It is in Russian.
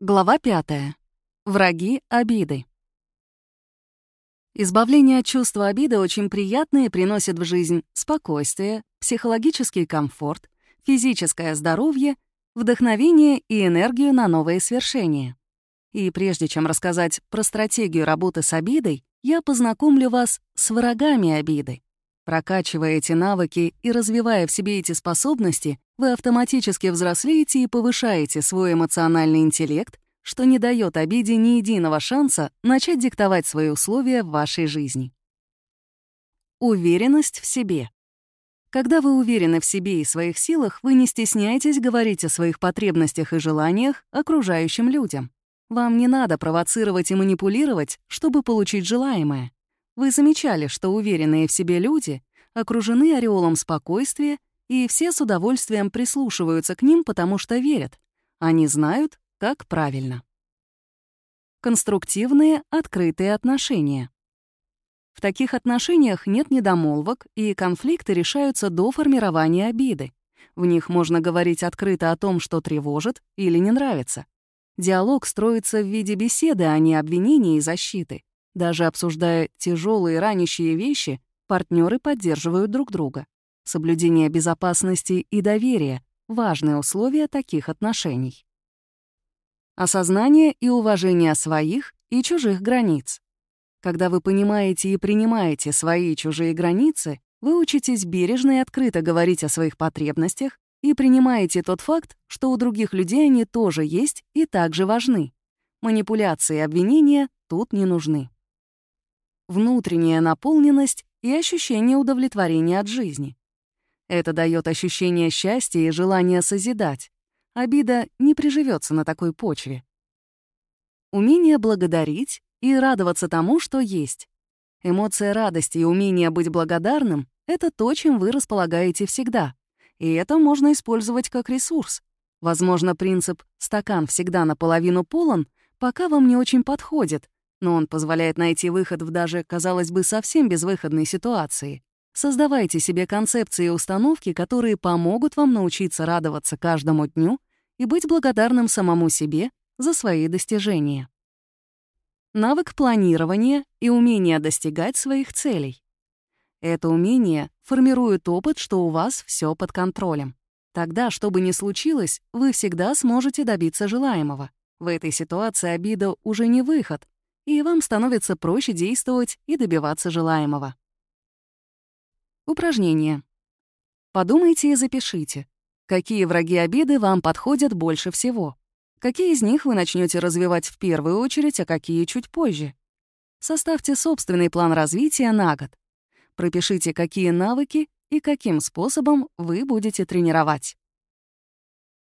Глава 5. Враги обиды. Избавление от чувства обиды очень приятно и приносит в жизнь спокойствие, психологический комфорт, физическое здоровье, вдохновение и энергию на новые свершения. И прежде чем рассказать про стратегию работы с обидой, я познакомлю вас с врагами обиды. Прокачивая эти навыки и развивая в себе эти способности, вы автоматически взрослеете и повышаете свой эмоциональный интеллект, что не дает обиде ни единого шанса начать диктовать свои условия в вашей жизни. Уверенность в себе. Когда вы уверены в себе и своих силах, вы не стесняетесь говорить о своих потребностях и желаниях окружающим людям. Вам не надо провоцировать и манипулировать, чтобы получить желаемое. Вы замечали, что уверенные в себе люди окружены ореолом спокойствия, и все с удовольствием прислушиваются к ним, потому что верят. Они знают, как правильно. Конструктивные, открытые отношения. В таких отношениях нет недомолвок, и конфликты решаются до формирования обиды. В них можно говорить открыто о том, что тревожит или не нравится. Диалог строится в виде беседы, а не обвинения и защиты. Даже обсуждая тяжелые ранящие вещи, партнеры поддерживают друг друга. Соблюдение безопасности и доверия — важные условия таких отношений. Осознание и уважение своих и чужих границ. Когда вы понимаете и принимаете свои и чужие границы, вы учитесь бережно и открыто говорить о своих потребностях и принимаете тот факт, что у других людей они тоже есть и также важны. Манипуляции и обвинения тут не нужны внутренняя наполненность и ощущение удовлетворения от жизни. Это дает ощущение счастья и желание созидать. Обида не приживется на такой почве. Умение благодарить и радоваться тому, что есть. Эмоция радости и умение быть благодарным — это то, чем вы располагаете всегда. И это можно использовать как ресурс. Возможно, принцип «стакан всегда наполовину полон» пока вам не очень подходит, но он позволяет найти выход в даже, казалось бы, совсем безвыходной ситуации. Создавайте себе концепции и установки, которые помогут вам научиться радоваться каждому дню и быть благодарным самому себе за свои достижения. Навык планирования и умение достигать своих целей. Это умение формирует опыт, что у вас все под контролем. Тогда, что бы ни случилось, вы всегда сможете добиться желаемого. В этой ситуации обида уже не выход, и вам становится проще действовать и добиваться желаемого. Упражнение. Подумайте и запишите, какие враги обиды вам подходят больше всего. Какие из них вы начнете развивать в первую очередь, а какие чуть позже. Составьте собственный план развития на год. Пропишите, какие навыки и каким способом вы будете тренировать.